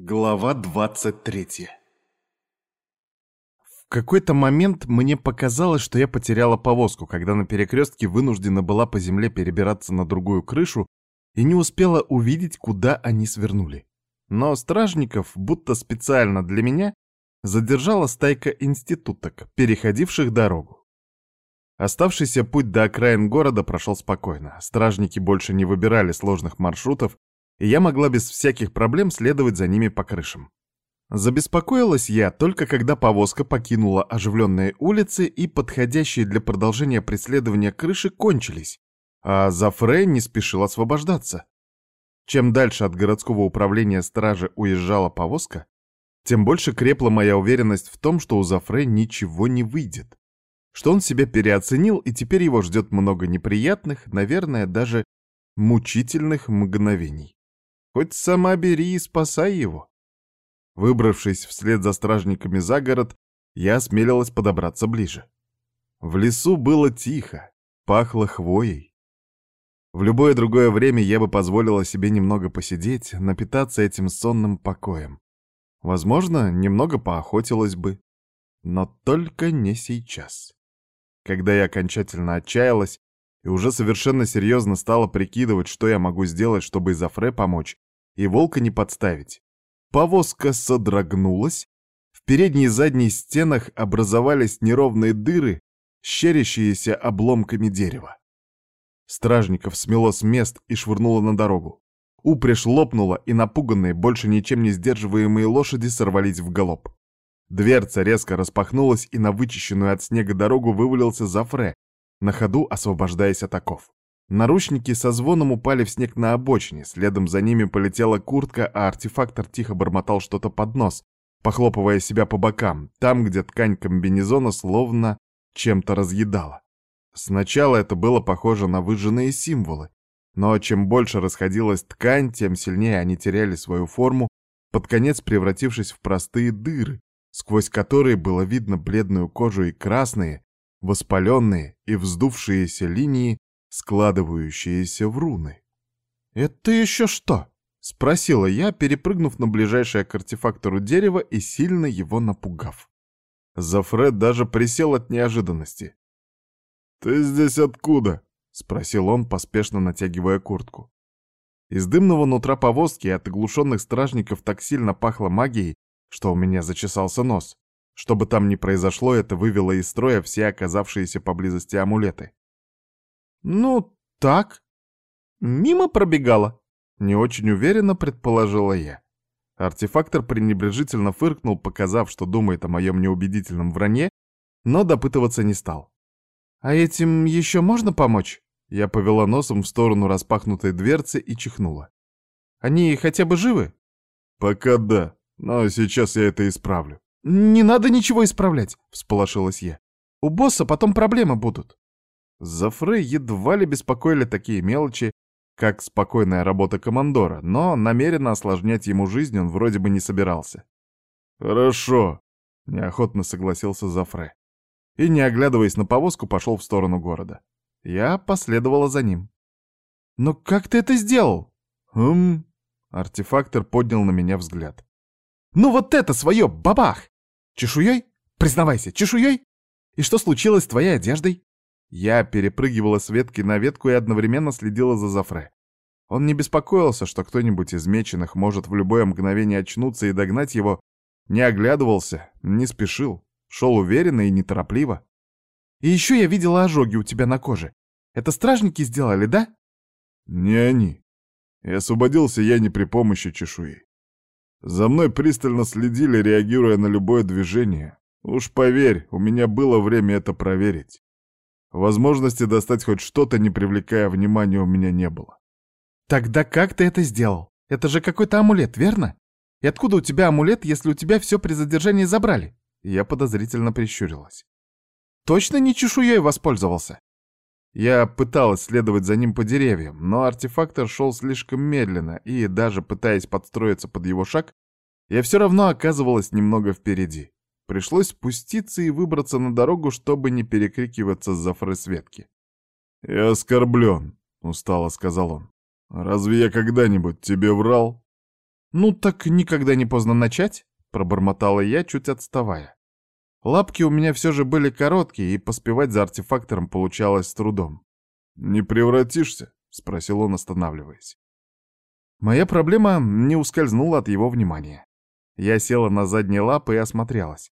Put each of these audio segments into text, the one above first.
Глава 23 В какой-то момент мне показалось, что я потеряла повозку, когда на перекрестке вынуждена была по земле перебираться на другую крышу и не успела увидеть, куда они свернули. Но стражников, будто специально для меня, задержала стайка институток, переходивших дорогу. Оставшийся путь до окраин города прошел спокойно. Стражники больше не выбирали сложных маршрутов, я могла без всяких проблем следовать за ними по крышам. Забеспокоилась я только когда повозка покинула оживленные улицы и подходящие для продолжения преследования крыши кончились, а Зафре не спешил освобождаться. Чем дальше от городского управления стражи уезжала повозка, тем больше крепла моя уверенность в том, что у Зафре ничего не выйдет. Что он себя переоценил, и теперь его ждет много неприятных, наверное, даже мучительных мгновений. Хоть сама бери и спасай его. Выбравшись вслед за стражниками за город, я осмелилась подобраться ближе. В лесу было тихо, пахло хвоей. В любое другое время я бы позволила себе немного посидеть, напитаться этим сонным покоем. Возможно, немного поохотилась бы. Но только не сейчас. Когда я окончательно отчаялась и уже совершенно серьезно стала прикидывать, что я могу сделать, чтобы Изофре помочь, и волка не подставить. Повозка содрогнулась, в передней и задней стенах образовались неровные дыры, щерящиеся обломками дерева. Стражников смело с мест и швырнуло на дорогу. Упряжь лопнула, и напуганные, больше ничем не сдерживаемые лошади сорвались в галоп. Дверца резко распахнулась, и на вычищенную от снега дорогу вывалился Зафре, на ходу освобождаясь от оков. Наручники со звоном упали в снег на обочине, следом за ними полетела куртка, а артефактор тихо бормотал что-то под нос, похлопывая себя по бокам, там, где ткань комбинезона словно чем-то разъедала. Сначала это было похоже на выжженные символы, но чем больше расходилась ткань, тем сильнее они теряли свою форму, под конец превратившись в простые дыры, сквозь которые было видно бледную кожу и красные, воспаленные и вздувшиеся линии складывающиеся в руны. «Это еще что?» — спросила я, перепрыгнув на ближайшее к артефактору дерево и сильно его напугав. Зафред даже присел от неожиданности. «Ты здесь откуда?» — спросил он, поспешно натягивая куртку. Из дымного нутра повозки от оглушенных стражников так сильно пахло магией, что у меня зачесался нос. Что бы там ни произошло, это вывело из строя все оказавшиеся поблизости амулеты. «Ну, так. Мимо пробегала», — не очень уверенно предположила я. Артефактор пренебрежительно фыркнул, показав, что думает о моем неубедительном вранье, но допытываться не стал. «А этим еще можно помочь?» Я повела носом в сторону распахнутой дверцы и чихнула. «Они хотя бы живы?» «Пока да, но сейчас я это исправлю». «Не надо ничего исправлять», — всполошилась я. «У босса потом проблемы будут». За Фрей едва ли беспокоили такие мелочи, как спокойная работа командора, но намеренно осложнять ему жизнь он вроде бы не собирался. «Хорошо», — неохотно согласился Зафре. И, не оглядываясь на повозку, пошел в сторону города. Я последовала за ним. «Но как ты это сделал?» «Хм...» Артефактор поднял на меня взгляд. «Ну вот это свое, бабах! Чешуей? Признавайся, чешуей? И что случилось с твоей одеждой?» Я перепрыгивала с ветки на ветку и одновременно следила за Зафре. Он не беспокоился, что кто-нибудь из меченых может в любое мгновение очнуться и догнать его, не оглядывался, не спешил, шел уверенно и неторопливо. «И еще я видела ожоги у тебя на коже. Это стражники сделали, да?» «Не они. И освободился я не при помощи чешуи. За мной пристально следили, реагируя на любое движение. Уж поверь, у меня было время это проверить. Возможности достать хоть что-то, не привлекая внимания, у меня не было. Тогда как ты это сделал? Это же какой-то амулет, верно? И откуда у тебя амулет, если у тебя все при задержании забрали? Я подозрительно прищурилась. Точно не чешуей воспользовался? Я пыталась следовать за ним по деревьям, но артефактор шел слишком медленно, и даже пытаясь подстроиться под его шаг, я все равно оказывалась немного впереди. Пришлось спуститься и выбраться на дорогу, чтобы не перекрикиваться за фресветки. «Я оскорблен», — устало сказал он. «Разве я когда-нибудь тебе врал?» «Ну так никогда не поздно начать», — пробормотала я, чуть отставая. Лапки у меня все же были короткие, и поспевать за артефактором получалось с трудом. «Не превратишься?» — спросил он, останавливаясь. Моя проблема не ускользнула от его внимания. Я села на задние лапы и осмотрелась.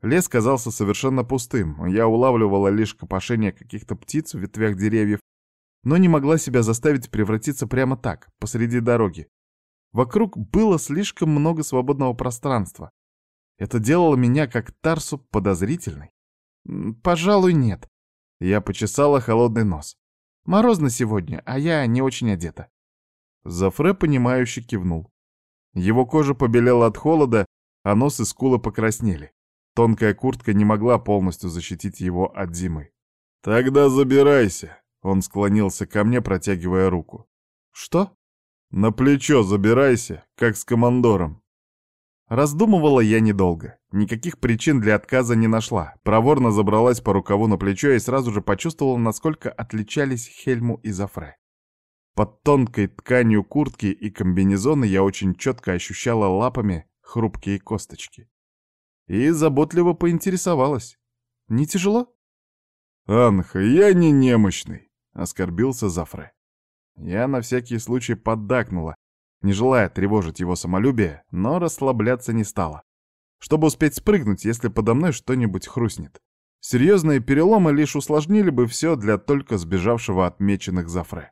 Лес казался совершенно пустым, я улавливала лишь копошение каких-то птиц в ветвях деревьев, но не могла себя заставить превратиться прямо так, посреди дороги. Вокруг было слишком много свободного пространства. Это делало меня, как Тарсу, подозрительной. Пожалуй, нет. Я почесала холодный нос. Морозно сегодня, а я не очень одета. Зафре, понимающе кивнул. Его кожа побелела от холода, а нос и скулы покраснели. Тонкая куртка не могла полностью защитить его от зимы. «Тогда забирайся!» Он склонился ко мне, протягивая руку. «Что?» «На плечо забирайся, как с командором». Раздумывала я недолго. Никаких причин для отказа не нашла. Проворно забралась по рукаву на плечо и сразу же почувствовала, насколько отличались Хельму и Зафре. Под тонкой тканью куртки и комбинезона я очень четко ощущала лапами хрупкие косточки и заботливо поинтересовалась. «Не тяжело?» «Анха, я не немощный», — оскорбился Зафре. Я на всякий случай поддакнула, не желая тревожить его самолюбие, но расслабляться не стала. Чтобы успеть спрыгнуть, если подо мной что-нибудь хрустнет. Серьезные переломы лишь усложнили бы все для только сбежавшего от меченых Зафре.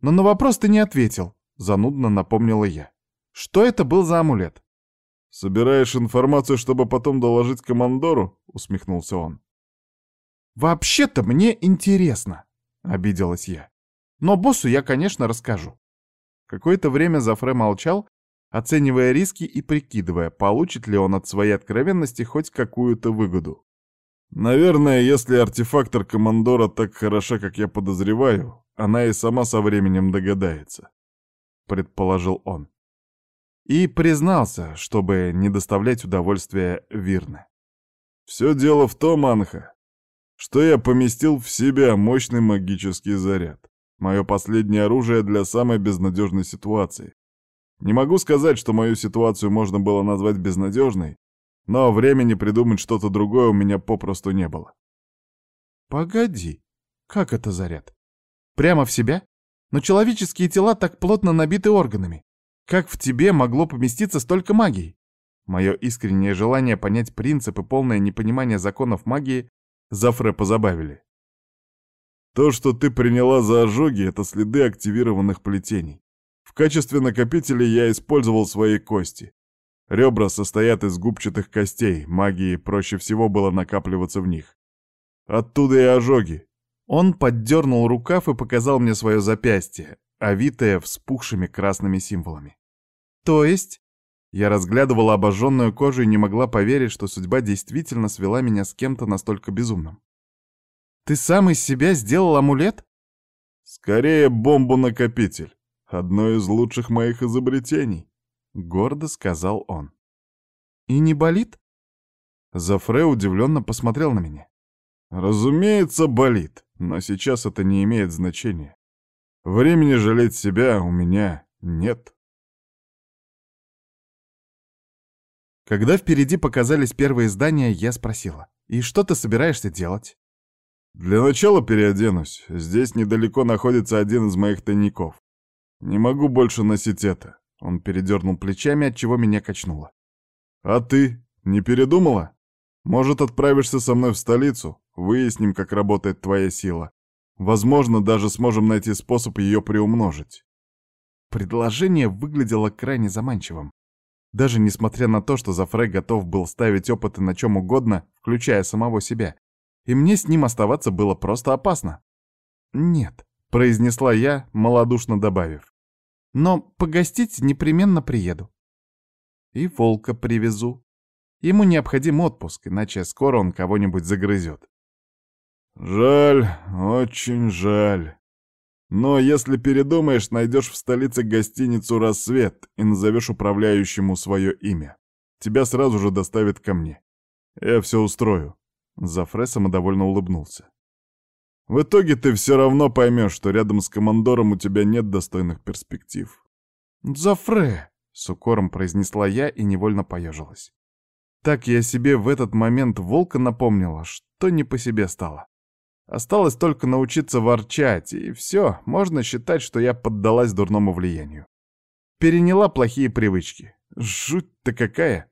«Но на вопрос ты не ответил», — занудно напомнила я. «Что это был за амулет?» «Собираешь информацию, чтобы потом доложить командору?» — усмехнулся он. «Вообще-то мне интересно», — обиделась я. «Но боссу я, конечно, расскажу». Какое-то время Зафре молчал, оценивая риски и прикидывая, получит ли он от своей откровенности хоть какую-то выгоду. «Наверное, если артефактор командора так хороша, как я подозреваю, она и сама со временем догадается», — предположил он и признался, чтобы не доставлять удовольствия Вирне. «Все дело в том, Анха, что я поместил в себя мощный магический заряд. Мое последнее оружие для самой безнадежной ситуации. Не могу сказать, что мою ситуацию можно было назвать безнадежной, но времени придумать что-то другое у меня попросту не было. Погоди, как это заряд? Прямо в себя? Но человеческие тела так плотно набиты органами. Как в тебе могло поместиться столько магии? Мое искреннее желание понять принцип и полное непонимание законов магии Зафре позабавили. То, что ты приняла за ожоги, это следы активированных плетений. В качестве накопителя я использовал свои кости. Ребра состоят из губчатых костей, магии проще всего было накапливаться в них. Оттуда и ожоги. Он поддернул рукав и показал мне свое запястье, овитое вспухшими красными символами. То есть? Я разглядывала обожженную кожу и не могла поверить, что судьба действительно свела меня с кем-то настолько безумным. Ты сам из себя сделал амулет? Скорее, бомбу-накопитель. Одно из лучших моих изобретений, — гордо сказал он. И не болит? Зафре удивленно посмотрел на меня. Разумеется, болит, но сейчас это не имеет значения. Времени жалеть себя у меня нет. Когда впереди показались первые здания, я спросила, «И что ты собираешься делать?» «Для начала переоденусь. Здесь недалеко находится один из моих тайников. Не могу больше носить это». Он передернул плечами, от чего меня качнуло. «А ты? Не передумала? Может, отправишься со мной в столицу? Выясним, как работает твоя сила. Возможно, даже сможем найти способ ее приумножить». Предложение выглядело крайне заманчивым. Даже несмотря на то, что Зафре готов был ставить опыты на чем угодно, включая самого себя. И мне с ним оставаться было просто опасно. «Нет», — произнесла я, малодушно добавив. «Но погостить непременно приеду. И волка привезу. Ему необходим отпуск, иначе скоро он кого-нибудь загрызет». «Жаль, очень жаль», но если передумаешь, найдешь в столице гостиницу «Рассвет» и назовешь управляющему свое имя. Тебя сразу же доставят ко мне. Я все устрою». Зафре самодовольно улыбнулся. «В итоге ты все равно поймешь, что рядом с командором у тебя нет достойных перспектив. «Зафре!» — с укором произнесла я и невольно поежилась. Так я себе в этот момент волка напомнила, что не по себе стало. Осталось только научиться ворчать, и все, можно считать, что я поддалась дурному влиянию. Переняла плохие привычки. Жуть-то какая!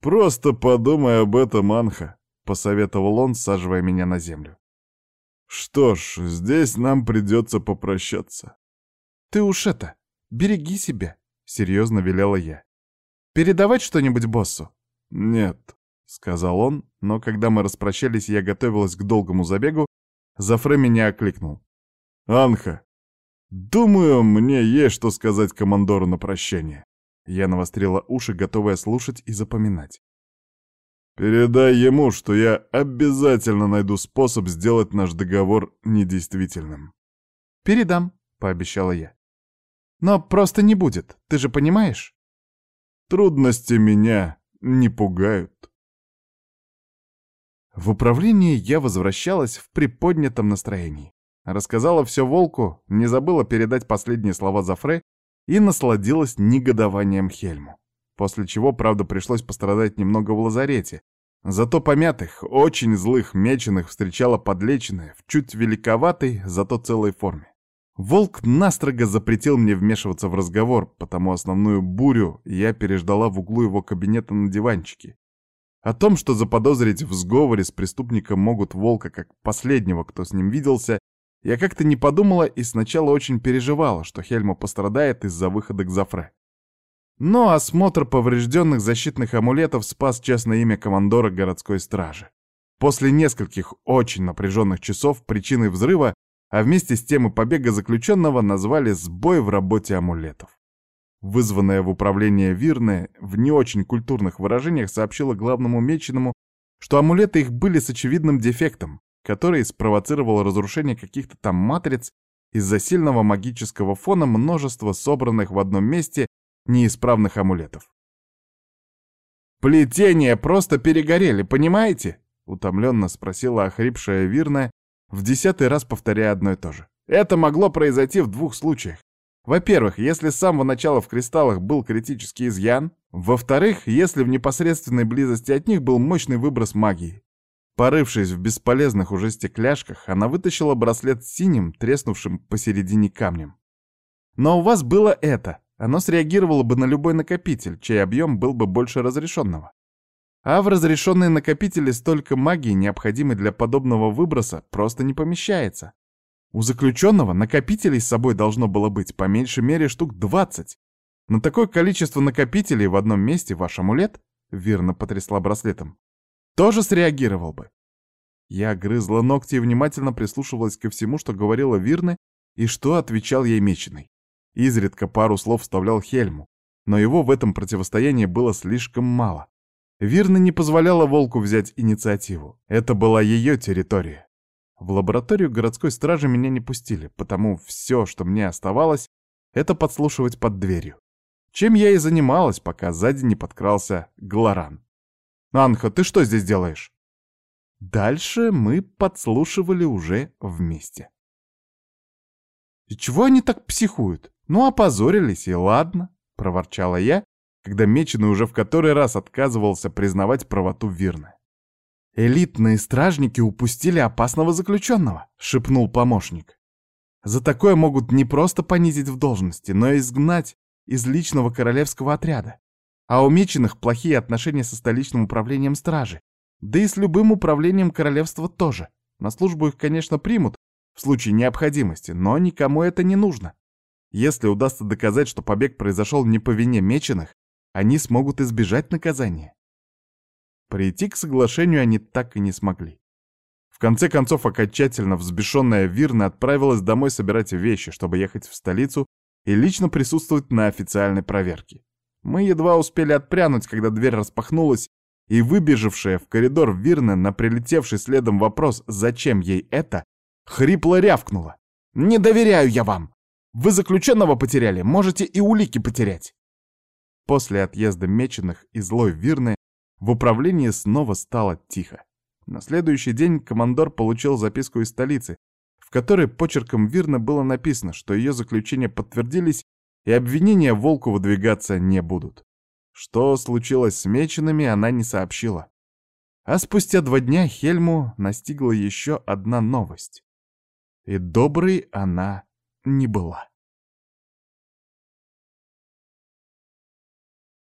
«Просто подумай об этом, Анха», — посоветовал он, саживая меня на землю. «Что ж, здесь нам придется попрощаться». «Ты уж это, береги себя», — серьезно велела я. «Передавать что-нибудь боссу?» «Нет», — сказал он, но когда мы распрощались и я готовилась к долгому забегу, Зафре меня окликнул. «Анха, думаю, мне есть что сказать командору на прощание». Я навострила уши, готовая слушать и запоминать. «Передай ему, что я обязательно найду способ сделать наш договор недействительным». «Передам», — пообещала я. «Но просто не будет, ты же понимаешь?» «Трудности меня не пугают». В управление я возвращалась в приподнятом настроении. Рассказала все Волку, не забыла передать последние слова Зафре и насладилась негодованием Хельму. После чего, правда, пришлось пострадать немного в лазарете. Зато помятых, очень злых меченых встречала подлеченная, в чуть великоватой, зато целой форме. Волк настрого запретил мне вмешиваться в разговор, потому основную бурю я переждала в углу его кабинета на диванчике. О том, что заподозрить в сговоре с преступником могут Волка как последнего, кто с ним виделся, я как-то не подумала и сначала очень переживала, что Хельма пострадает из-за выхода к Зафре. Но осмотр поврежденных защитных амулетов спас честное имя командора городской стражи. После нескольких очень напряженных часов причиной взрыва, а вместе с тем и побега заключенного назвали «сбой в работе амулетов». Вызванная в управление Вирне в не очень культурных выражениях сообщила главному меченому, что амулеты их были с очевидным дефектом, который спровоцировал разрушение каких-то там матриц из-за сильного магического фона множества собранных в одном месте неисправных амулетов. «Плетения просто перегорели, понимаете?» — утомленно спросила охрипшая Вирная, в десятый раз повторяя одно и то же. «Это могло произойти в двух случаях. Во-первых, если с самого начала в кристаллах был критический изъян. Во-вторых, если в непосредственной близости от них был мощный выброс магии. Порывшись в бесполезных уже стекляшках, она вытащила браслет с синим, треснувшим посередине камнем. Но у вас было это. Оно среагировало бы на любой накопитель, чей объем был бы больше разрешенного. А в разрешенные накопители столько магии, необходимой для подобного выброса, просто не помещается. У заключенного накопителей с собой должно было быть по меньшей мере штук 20. На такое количество накопителей в одном месте ваш амулет, верно потрясла браслетом, тоже среагировал бы. Я грызла ногти и внимательно прислушивалась ко всему, что говорила Вирна и что отвечал ей Меченый. Изредка пару слов вставлял Хельму, но его в этом противостоянии было слишком мало. Вирна не позволяла Волку взять инициативу. Это была ее территория. В лабораторию городской стражи меня не пустили, потому все, что мне оставалось, это подслушивать под дверью. Чем я и занималась, пока сзади не подкрался Глоран. «Анха, ты что здесь делаешь?» Дальше мы подслушивали уже вместе. «И чего они так психуют? Ну, опозорились, и ладно», — проворчала я, когда Меченый уже в который раз отказывался признавать правоту Вирны. «Элитные стражники упустили опасного заключенного», — шепнул помощник. «За такое могут не просто понизить в должности, но и изгнать из личного королевского отряда. А у Меченых плохие отношения со столичным управлением стражи. Да и с любым управлением королевства тоже. На службу их, конечно, примут в случае необходимости, но никому это не нужно. Если удастся доказать, что побег произошел не по вине Меченых, они смогут избежать наказания. Прийти к соглашению они так и не смогли. В конце концов, окончательно взбешенная Вирна отправилась домой собирать вещи, чтобы ехать в столицу и лично присутствовать на официальной проверке. Мы едва успели отпрянуть, когда дверь распахнулась, и выбежавшая в коридор Вирна на прилетевший следом вопрос «Зачем ей это?» хрипло рявкнула. «Не доверяю я вам! Вы заключенного потеряли, можете и улики потерять!» После отъезда меченых и злой Вирны в управлении снова стало тихо. На следующий день командор получил записку из столицы, в которой почерком Вирна было написано, что ее заключения подтвердились и обвинения Волку выдвигаться не будут. Что случилось с меченными, она не сообщила. А спустя два дня Хельму настигла еще одна новость. И доброй она не была.